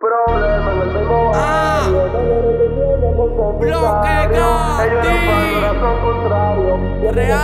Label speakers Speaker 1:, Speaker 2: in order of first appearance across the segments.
Speaker 1: Ah. Bloque. Real.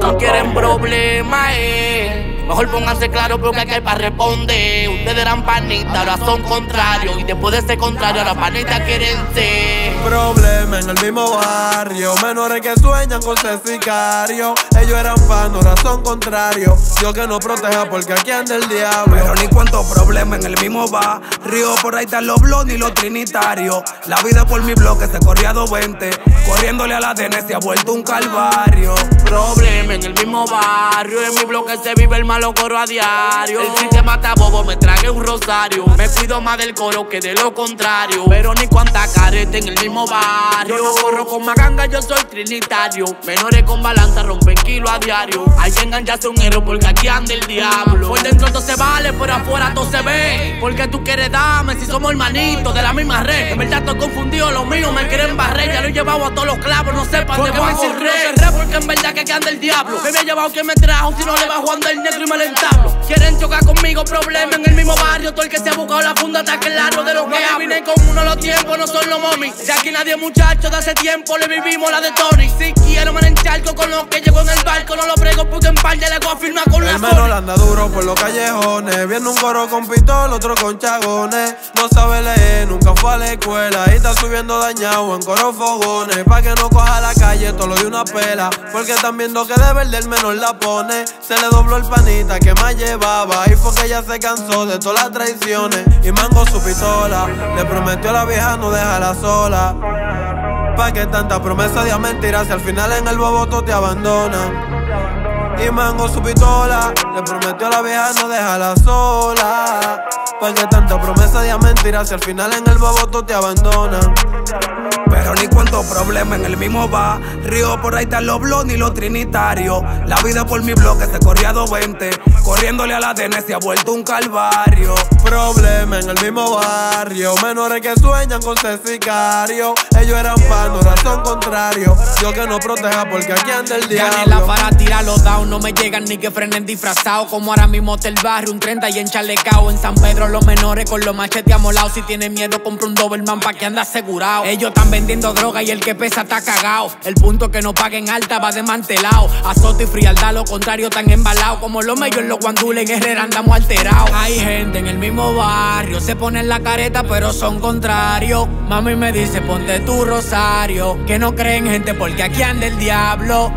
Speaker 1: No quieren problemas, eh. Mejor pónganse claro porque aquí hay para responder. Ustedes eran panitas, ahora son contrarios. Y después de ser contrario, ahora panitas quieren ser.
Speaker 2: Problema en el mismo barrio. Menores que sueñan con ser sicarios. Ellos eran pan, ahora son contrarios. Yo que no proteja porque aquí anda el diablo.
Speaker 3: Pero ni cuántos problemas en el mismo barrio. Por ahí están los blogs y los trinitarios. La vida por mi bloque se corría a 220. Corriéndole a la DN se ha vuelto un calvario.
Speaker 1: Problema en el mismo barrio. En mi bloque se vive el malo coro a diario. El sistema está bobo, me trague un rosario. Me cuido más del coro que de lo contrario. Pero ni cuanta careta en el mismo barrio. Yo no corro con maganga, yo soy trinitario. Menores con balanza rompen kilo a diario. Hay que engancharse un héroe porque aquí anda el diablo. Por dentro todo se vale, por afuera todo se ve. Porque tú quieres darme si somos hermanitos de la misma red. En verdad estoy confundido, los míos me quieren barrer. Ya lo he llevado a todos los clavos, no sepan de bajo correr. Porque en verdad que aquí anda el diablo. Me había llevado que me trajo, si no le va jugando el negro me entablo. Quieren chocar conmigo, problema en el mismo barrio. Todo el que se ha buscado la funda está claro de lo que hablo. Vine con uno los tiempos, no son los momis. De aquí nadie muchacho, de hace tiempo le vivimos la de Tony. Si quiero me con lo que llegó en el barco, no lo brego porque en par de le voy a firmar con la
Speaker 2: El menor
Speaker 1: Sony.
Speaker 2: anda duro por los callejones. Viendo un coro con pistol, otro con chagones. No sabe leer, nunca fue a la escuela. Y está subiendo dañado en coro fogones. Pa' que no coja la calle, todo lo de una pela. Porque están viendo que de verde el menor la pone. Se le dobló el panita que más llevaba. Y fue que ella se cansó de todas las traiciones. Y mango su pistola. Le prometió a la vieja no dejarla sola. Pa' que tanta promesa de mentiras si al final en el boboto te abandonan. Y mango su pistola, le prometió a la vieja no dejarla sola. Pa' que tanta promesa de mentiras si al final en el boboto te abandonan.
Speaker 3: Pero ni cuántos problemas en el mismo barrio. Por ahí están los blogs ni los trinitarios. La vida por mi bloque se corría a 220. Corriéndole a la DN se ha vuelto un calvario.
Speaker 2: Problema en el mismo barrio. Menores que sueñan con ser sicarios. Ellos eran pan, ahora son contrarios. Yo que no proteja porque aquí anda el
Speaker 4: Gané la
Speaker 2: diablo.
Speaker 4: para tirar los down, no me llegan ni que frenen disfrazados. Como ahora mismo está el barrio, un 30 y en chalecao. En San Pedro los menores con los machetes amolados. Si tiene miedo, compra un Doberman pa' que anda asegurado. Ellos están vendiendo droga y el que pesa está cagao. El punto que no paguen alta va desmantelado. Azoto y frialdad, lo contrario, tan embalado. Como los medios los guandules en Herrera andamos alterados. Hay gente en el mismo barrio, se ponen la careta, pero son contrarios. Mami me dice, ponte tu rosario. Que no creen gente porque aquí anda el diablo.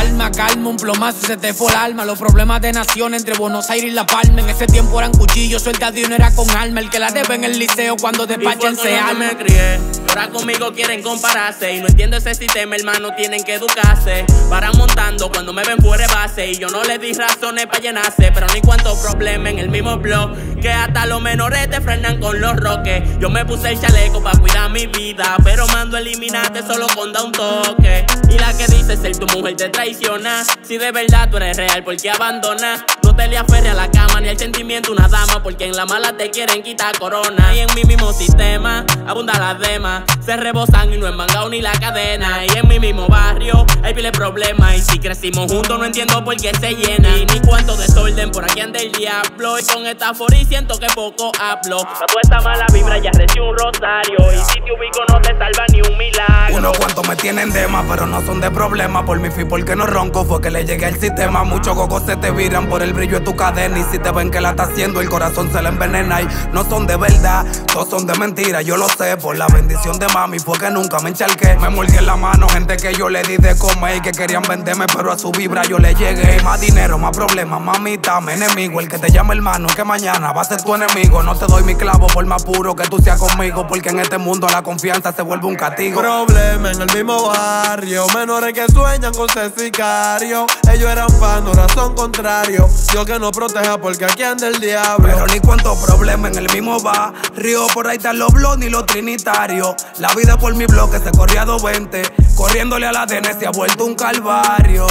Speaker 4: Calma, calma, un plomazo se te fue el alma. Los problemas de nación entre Buenos Aires y La Palma. En ese tiempo eran cuchillos, suelta de uno era con alma. El que la debe en el liceo cuando despachen se alma.
Speaker 1: me crié. Ahora conmigo quieren compararse y no entiendo ese sistema, hermano, tienen que educarse. Paran montando cuando me ven fuera base y yo no les di razones para llenarse, pero ni cuántos problemas en el mismo blog que hasta los menores te frenan con los roques. Yo me puse el chaleco para cuidar mi vida, pero mando a eliminarte solo con da un toque. Y la que dice ser tu mujer te traiciona. Si de verdad tú eres real, porque abandonas? No te le aferres a la cama ni al sentimiento una dama, porque en la mala te quieren quitar corona. Y en mi mismo sistema abunda las demás. Se rebosan y no es mangao ni la cadena. Y en mi mismo barrio hay pile problemas. Y si crecimos juntos no entiendo por qué se llena. Y ni cuánto desorden por aquí anda el diablo. Y con esta y siento que poco hablo. Pa' toda esta mala vibra ya recibo un rosario. Y si te ubico no te salva ni un milagro.
Speaker 3: Unos cuantos me tienen de más, pero no son de problema. Por mi fin, porque no ronco, fue que le llegué al sistema. Muchos gogos se te viran por el brillo de tu cadena. Y si te ven que la está haciendo, el corazón se le envenena. Y no son de verdad, todos son de mentira. Yo lo sé, por la bendición de mami, fue que nunca me encharqué. Me mordí en la mano, gente que yo le di de comer. Y que querían venderme, pero a su vibra yo le llegué. Más dinero, más problemas, mamita, me enemigo. El que te llama hermano, que mañana va a ser tu enemigo. No te doy mi clavo por más puro que tú seas conmigo. Porque en este mundo la confianza se vuelve un castigo.
Speaker 2: Problema en el mismo barrio. Menores que sueñan con ser sicarios. Ellos eran pan, ahora son contrarios. Yo que no proteja porque aquí anda el diablo.
Speaker 3: Pero ni cuántos problemas en el mismo barrio. Por ahí están los blogs ni los trinitarios. La vida por mi bloque se corría a 220. Corriéndole a la DN se ha vuelto un calvario.